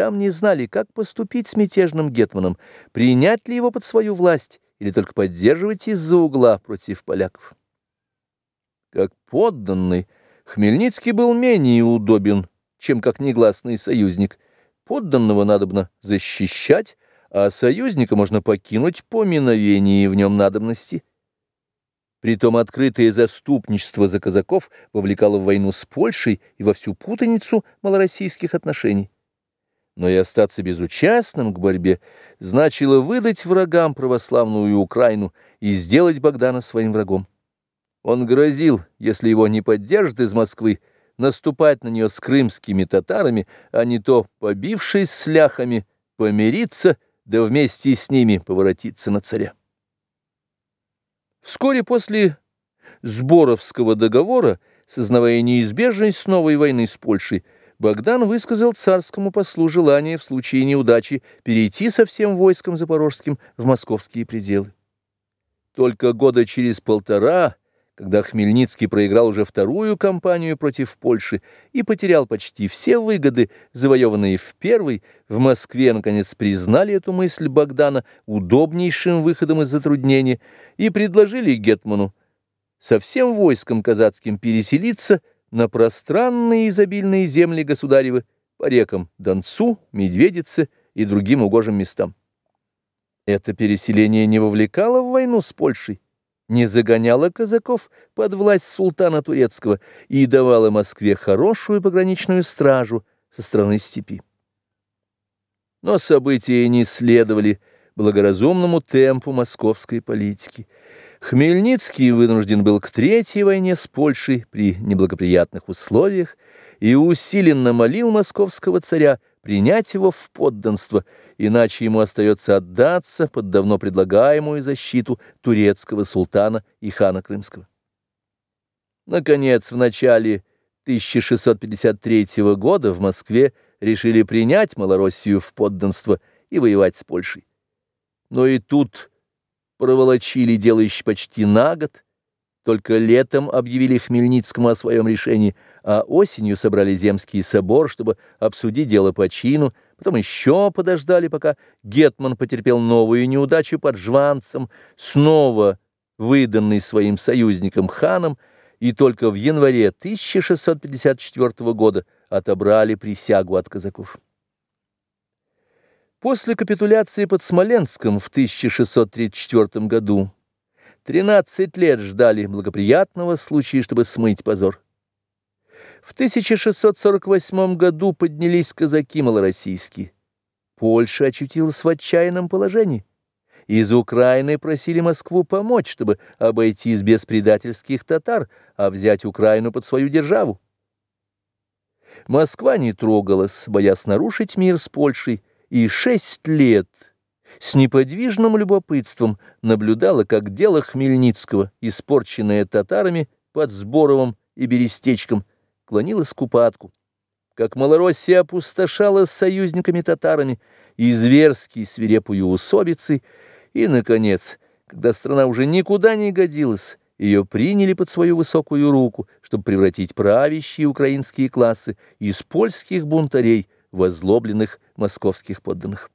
там не знали, как поступить с мятежным гетманом, принять ли его под свою власть или только поддерживать из-за угла против поляков. Как подданный, Хмельницкий был менее удобен, чем как негласный союзник. Подданного надобно защищать, а союзника можно покинуть по миновении в нем надобности. Притом открытое заступничество за казаков вовлекало в войну с Польшей и во всю путаницу малороссийских отношений. Но и остаться безучастным к борьбе значило выдать врагам православную Украину и сделать Богдана своим врагом. Он грозил, если его не поддержат из Москвы, наступать на нее с крымскими татарами, а не то, побившись с ляхами, помириться, да вместе с ними поворотиться на царя. Вскоре после Сборовского договора, сознавая неизбежность новой войны с Польшей, Богдан высказал царскому послу желание в случае неудачи перейти со всем войском запорожским в московские пределы. Только года через полтора когда Хмельницкий проиграл уже вторую кампанию против Польши и потерял почти все выгоды, завоеванные в первой, в Москве, наконец, признали эту мысль Богдана удобнейшим выходом из затруднения и предложили Гетману со всем войском казацким переселиться на пространные изобильные земли государевы по рекам Донцу, Медведице и другим угожим местам. Это переселение не вовлекало в войну с Польшей, не загоняла казаков под власть султана турецкого и давала Москве хорошую пограничную стражу со стороны степи. Но события не следовали благоразумному темпу московской политики. Хмельницкий вынужден был к Третьей войне с Польшей при неблагоприятных условиях и усиленно молил московского царя принять его в подданство, иначе ему остается отдаться под давно предлагаемую защиту турецкого султана и хана Крымского. Наконец, в начале 1653 года в Москве решили принять Малороссию в подданство и воевать с Польшей. Но и тут проволочили дело еще почти на год, только летом объявили Хмельницкому о своем решении, а осенью собрали Земский собор, чтобы обсудить дело по чину, потом еще подождали, пока Гетман потерпел новую неудачу под Жванцем, снова выданный своим союзникам ханом, и только в январе 1654 года отобрали присягу от казаков. После капитуляции под Смоленском в 1634 году Тринадцать лет ждали благоприятного случая, чтобы смыть позор. В 1648 году поднялись казаки малороссийские. Польша очутилась в отчаянном положении. Из Украины просили Москву помочь, чтобы обойтись без предательских татар, а взять Украину под свою державу. Москва не трогалась, боясь нарушить мир с Польшей, и шесть лет – с неподвижным любопытством наблюдала, как дело Хмельницкого, испорченное татарами под Сборовым и Берестечком, клонилось к упадку, как Малороссия опустошала союзниками-татарами и зверски свирепую усобицей, и, наконец, когда страна уже никуда не годилась, ее приняли под свою высокую руку, чтобы превратить правящие украинские классы из польских бунтарей в озлобленных московских подданных.